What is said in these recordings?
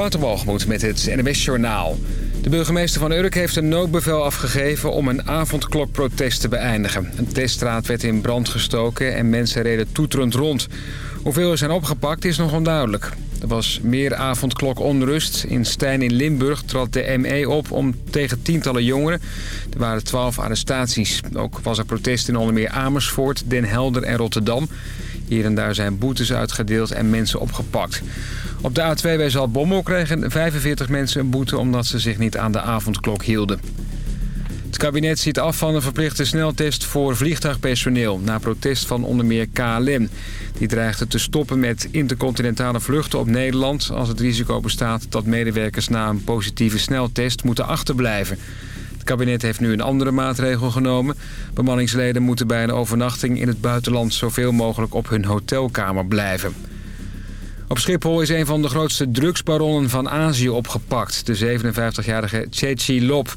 Waterwalgemoed met het NWS Journaal. De burgemeester van Urk heeft een noodbevel afgegeven om een avondklokprotest te beëindigen. Een teststraat werd in brand gestoken en mensen reden toeterend rond. Hoeveel er zijn opgepakt is nog onduidelijk. Er was meer avondklokonrust. In Stijn in Limburg trad de ME op om tegen tientallen jongeren. Er waren twaalf arrestaties. Ook was er protest in onder meer Amersfoort, Den Helder en Rotterdam. Hier en daar zijn boetes uitgedeeld en mensen opgepakt. Op de A2 bij Zaltbommel kregen 45 mensen een boete omdat ze zich niet aan de avondklok hielden. Het kabinet ziet af van een verplichte sneltest voor vliegtuigpersoneel... na protest van onder meer KLM. Die dreigde te stoppen met intercontinentale vluchten op Nederland... als het risico bestaat dat medewerkers na een positieve sneltest moeten achterblijven. Het kabinet heeft nu een andere maatregel genomen. Bemanningsleden moeten bij een overnachting in het buitenland... zoveel mogelijk op hun hotelkamer blijven. Op Schiphol is een van de grootste drugsbaronnen van Azië opgepakt. De 57-jarige Chechi Lop,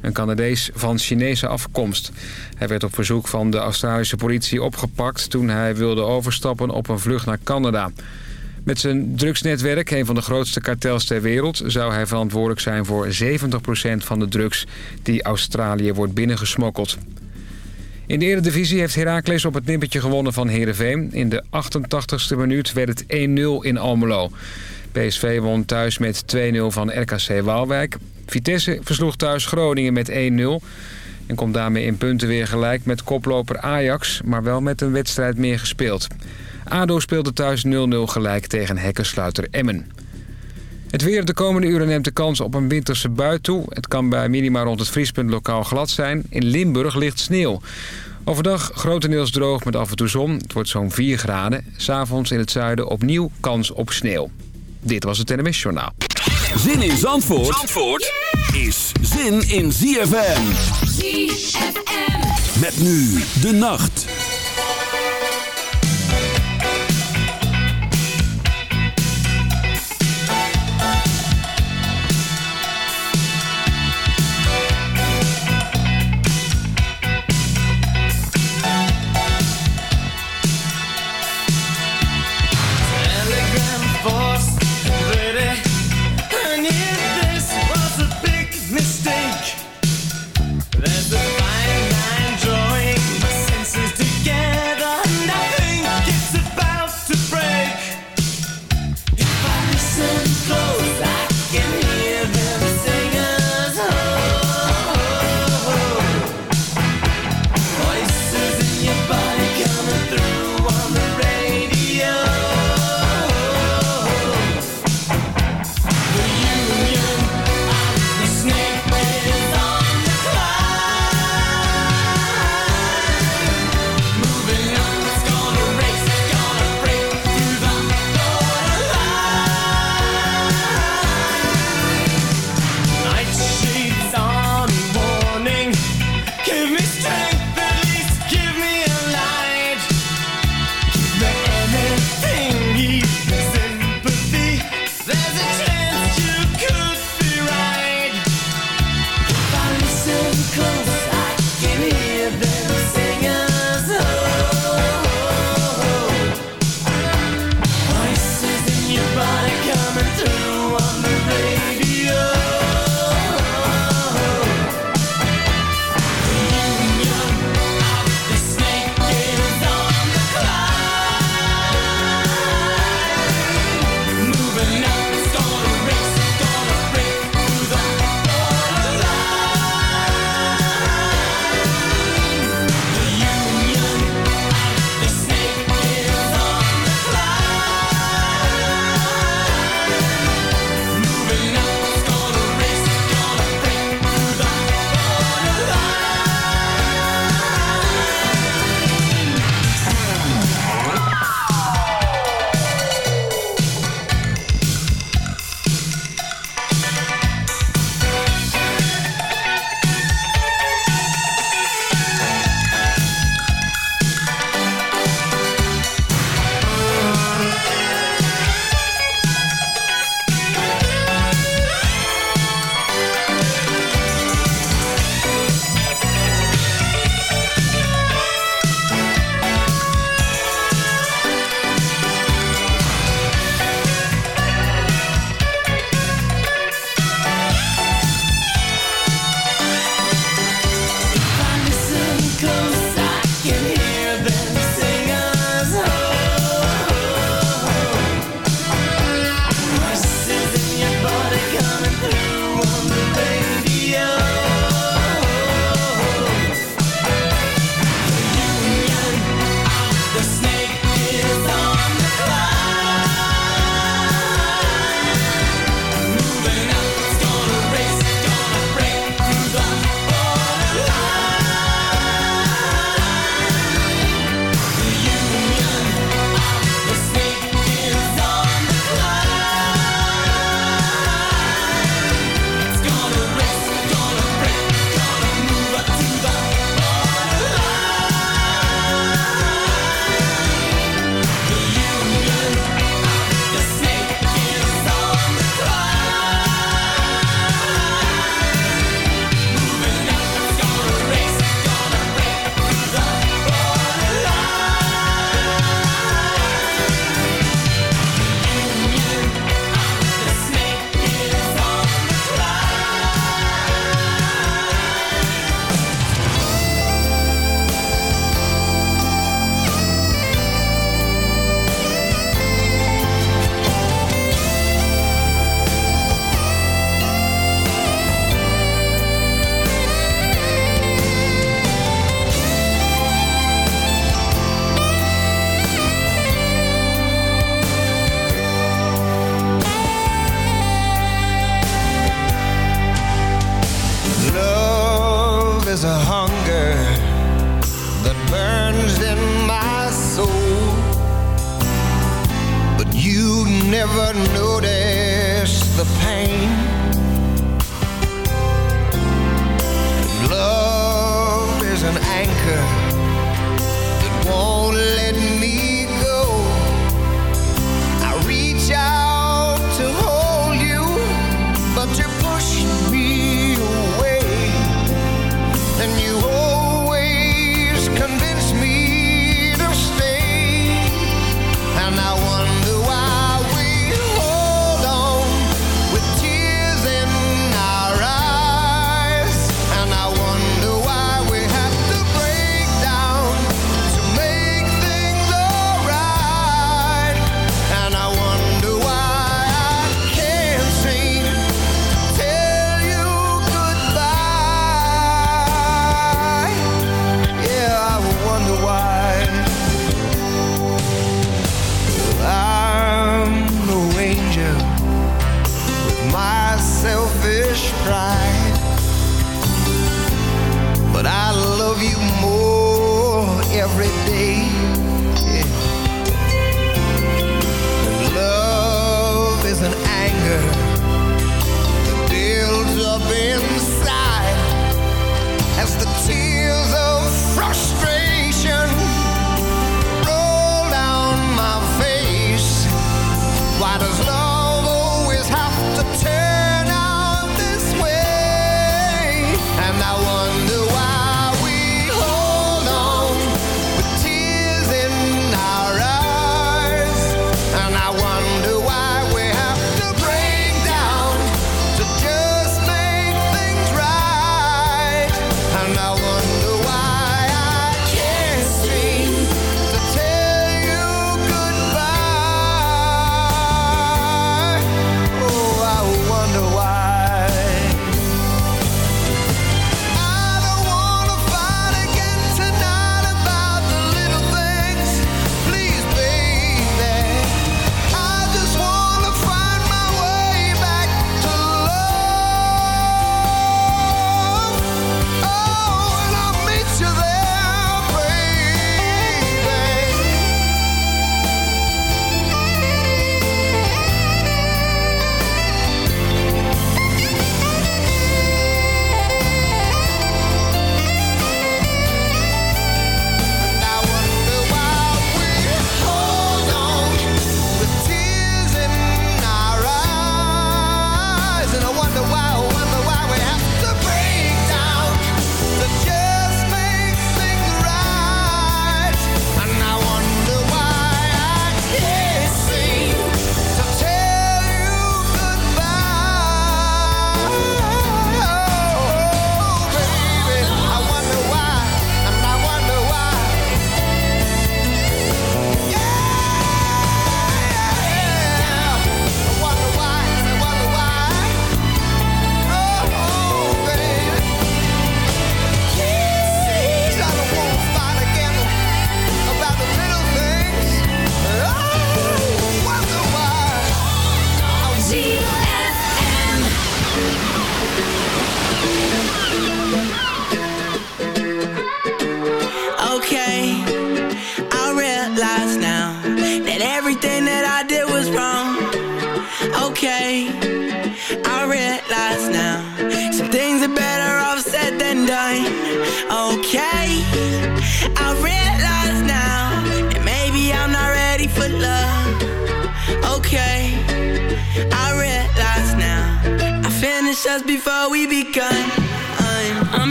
een Canadees van Chinese afkomst. Hij werd op verzoek van de Australische politie opgepakt... toen hij wilde overstappen op een vlucht naar Canada. Met zijn drugsnetwerk, een van de grootste kartels ter wereld... zou hij verantwoordelijk zijn voor 70% van de drugs die Australië wordt binnengesmokkeld. In de Eredivisie heeft Heracles op het nippertje gewonnen van Heerenveen. In de 88ste minuut werd het 1-0 in Almelo. PSV won thuis met 2-0 van RKC Waalwijk. Vitesse versloeg thuis Groningen met 1-0... en komt daarmee in punten weer gelijk met koploper Ajax... maar wel met een wedstrijd meer gespeeld. ADO speelde thuis 0-0 gelijk tegen hekkensluiter Emmen. Het weer de komende uren neemt de kans op een winterse bui toe. Het kan bij minima rond het vriespunt lokaal glad zijn. In Limburg ligt sneeuw. Overdag grotendeels droog met af en toe zon. Het wordt zo'n 4 graden. S'avonds in het zuiden opnieuw kans op sneeuw. Dit was het NMS Journaal. Zin in Zandvoort, Zandvoort is zin in ZFM. ZFM. Met nu de nacht.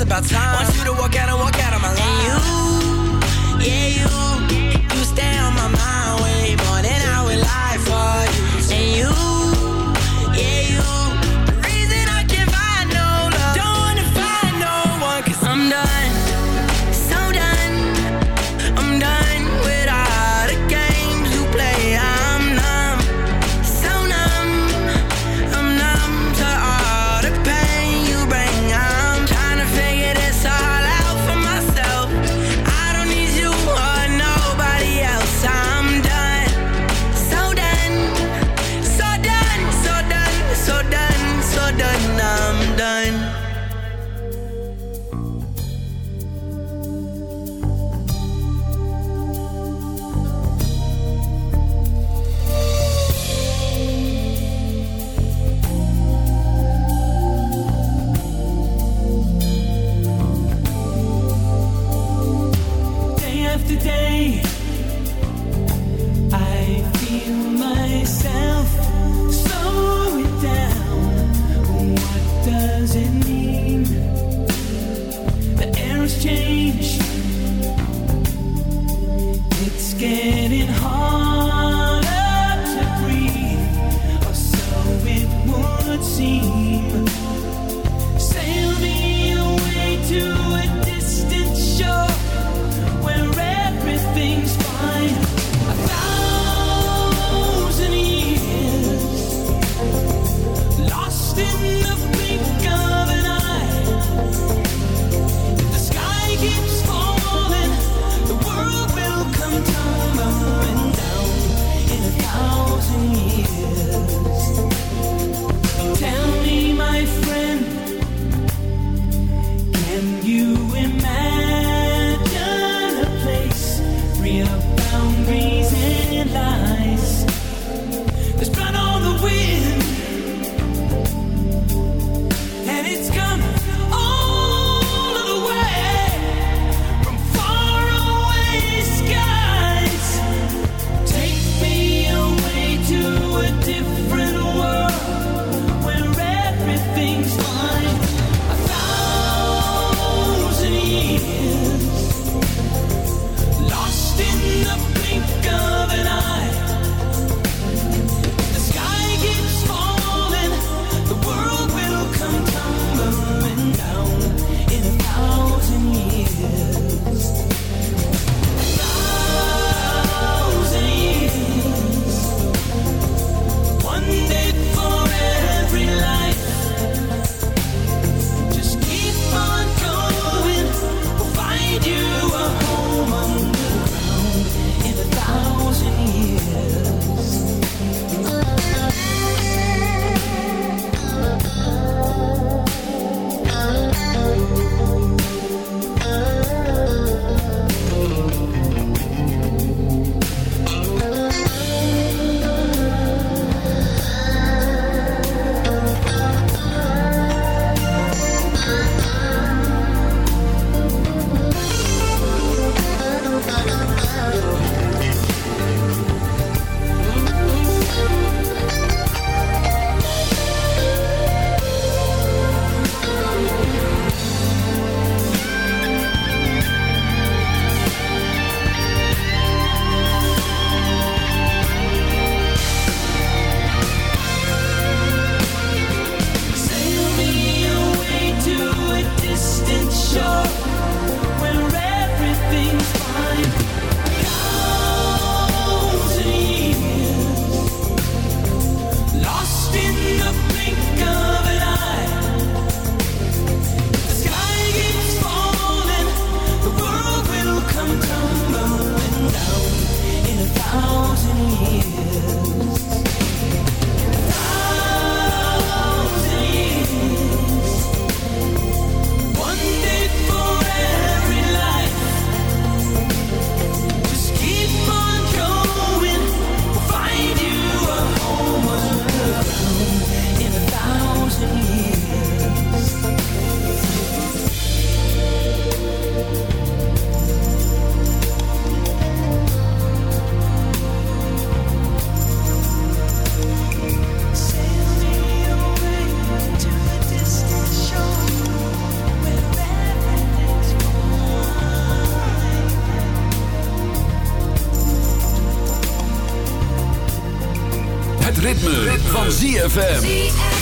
it's about time. Want you to walk out and walk out of my life. And you, yeah, you. finish. ritme, van ZFM.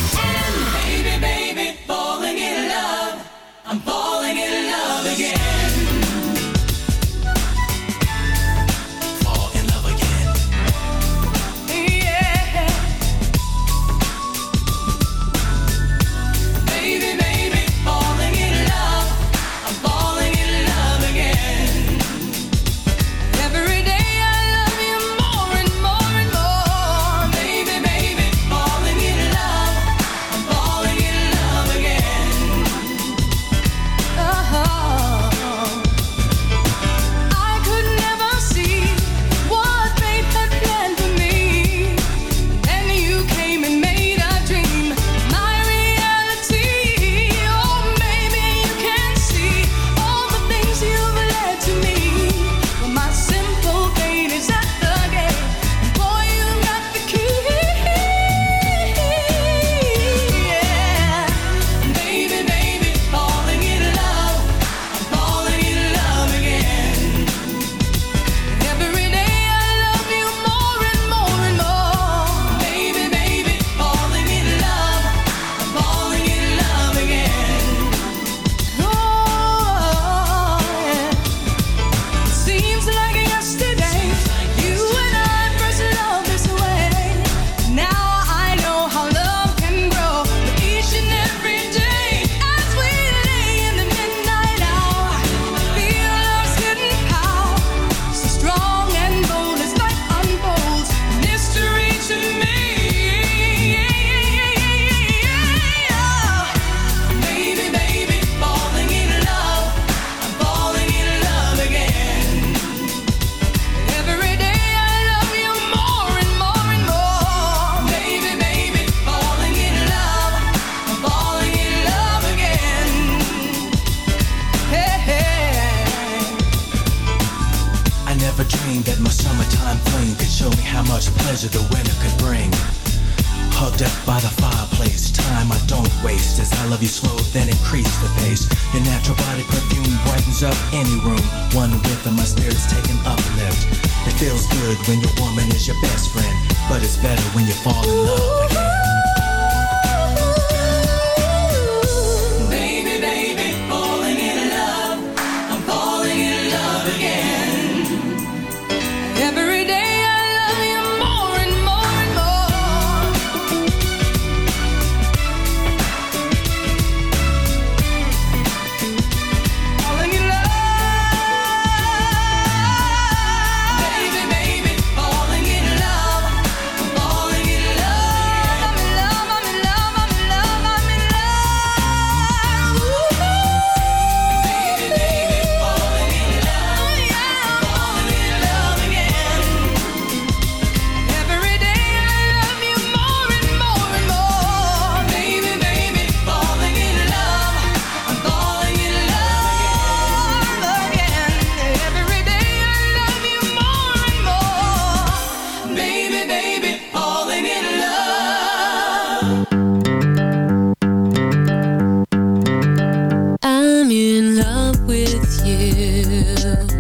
will.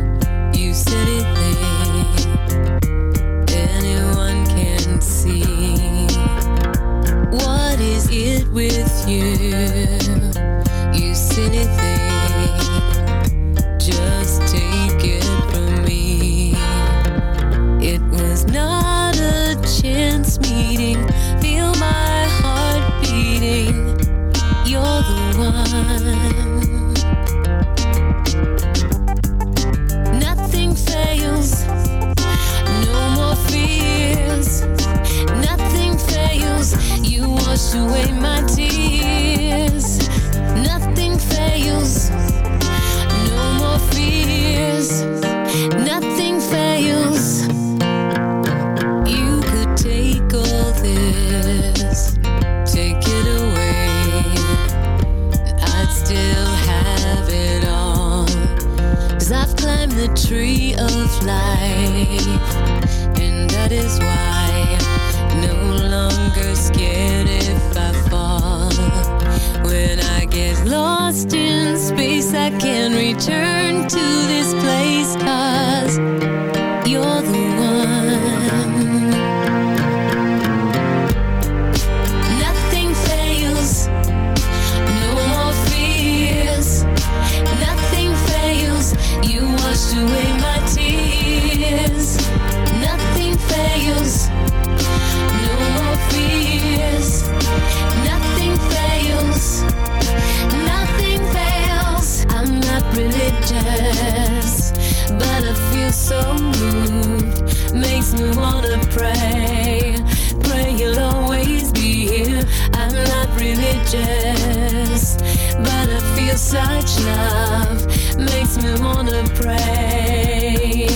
gorgeous, but I feel such love makes me wanna pray.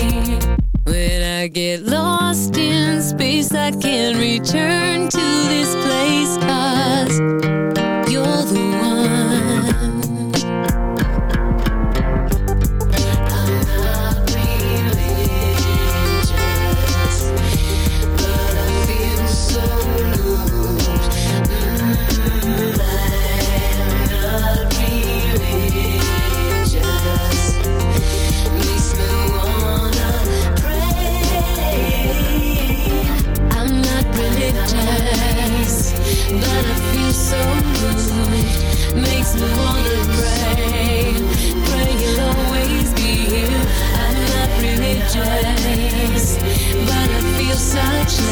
When I get lost in space, I can return to this place. such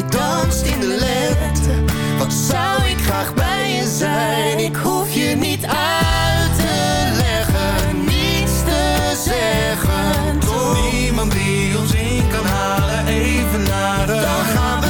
Je danst in de lente. Wat zou ik graag bij je zijn? Ik hoef je niet uit te leggen, niets te zeggen. Toch? Niemand die ons in kan halen, even naar de... Dan gaan we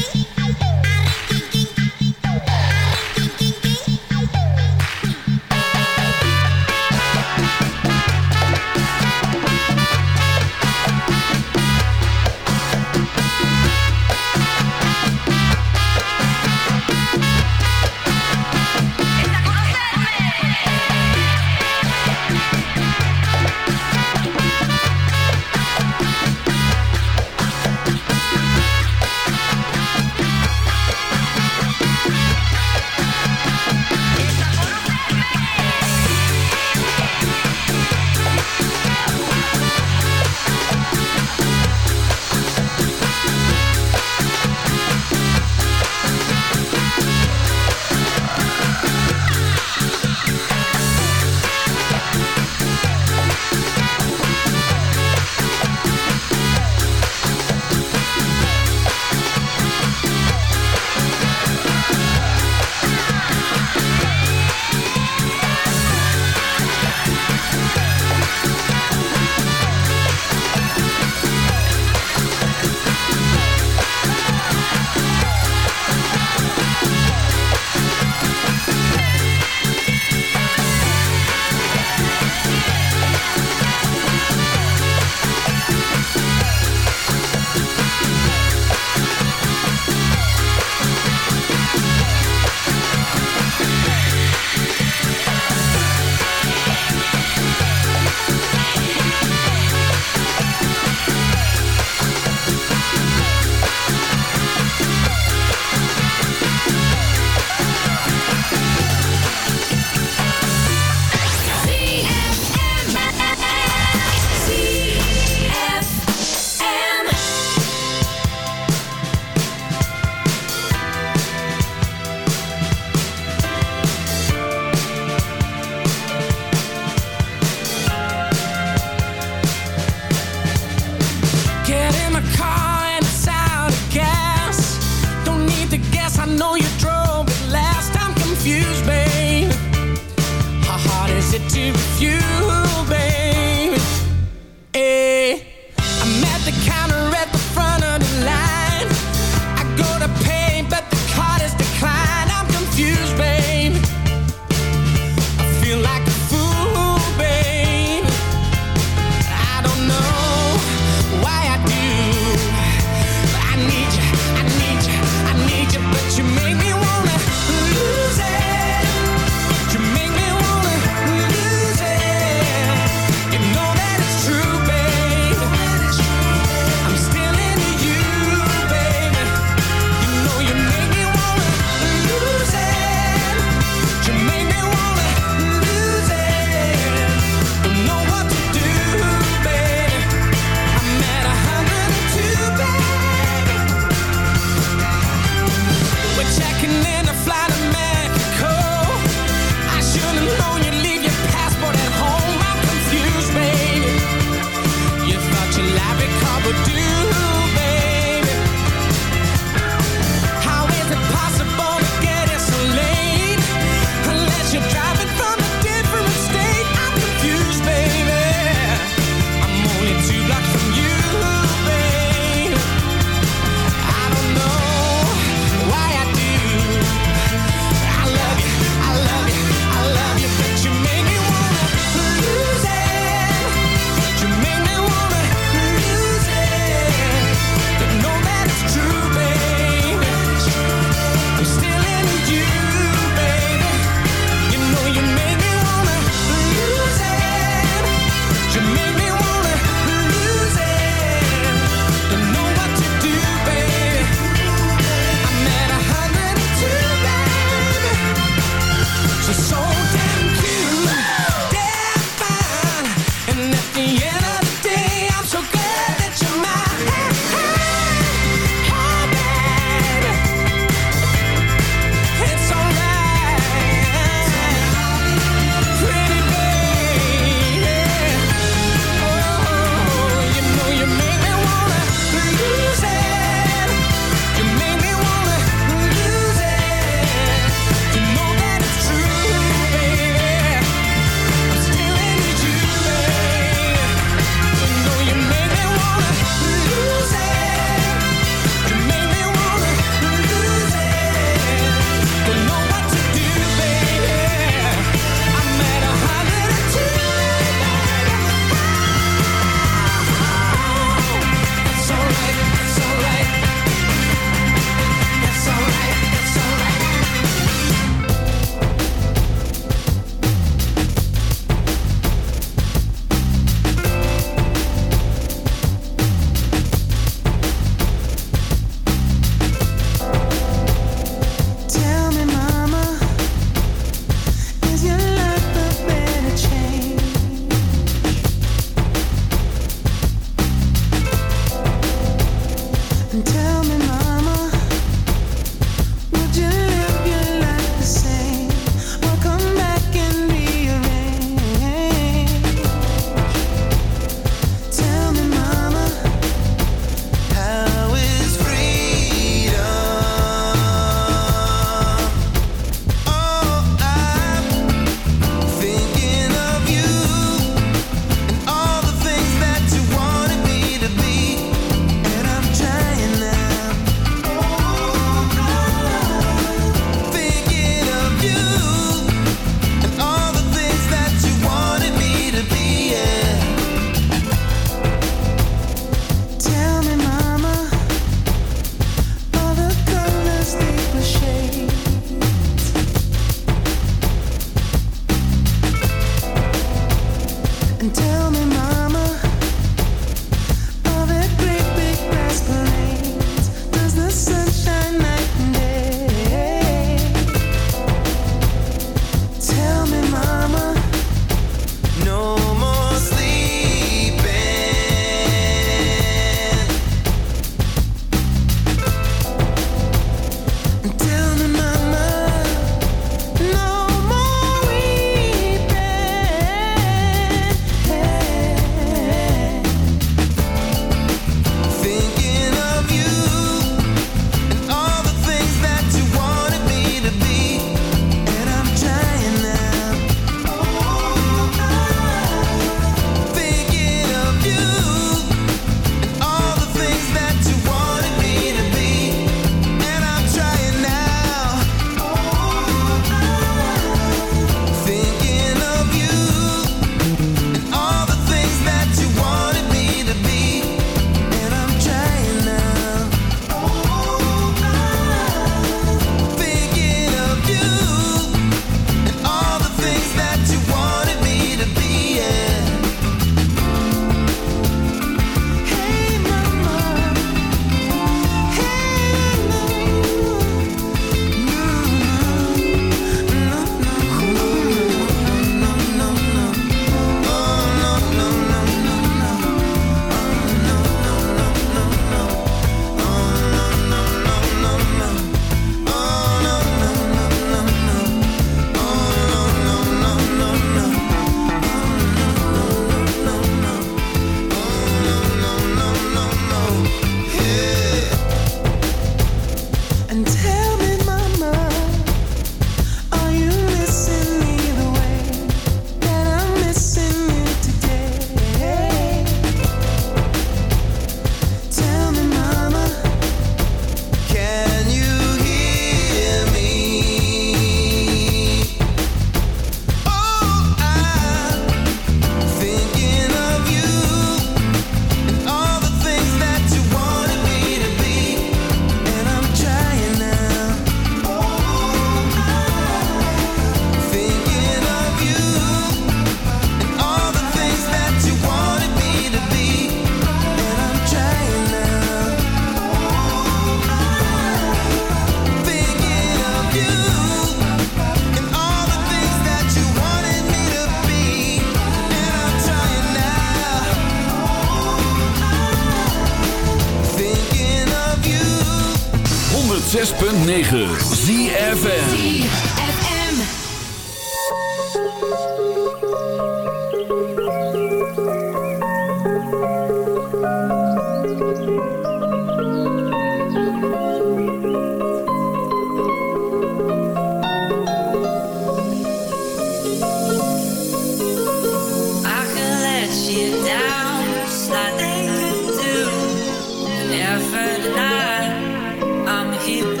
never lie. I'm here.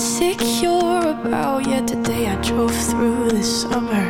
insecure about. Yet today I drove through the summer.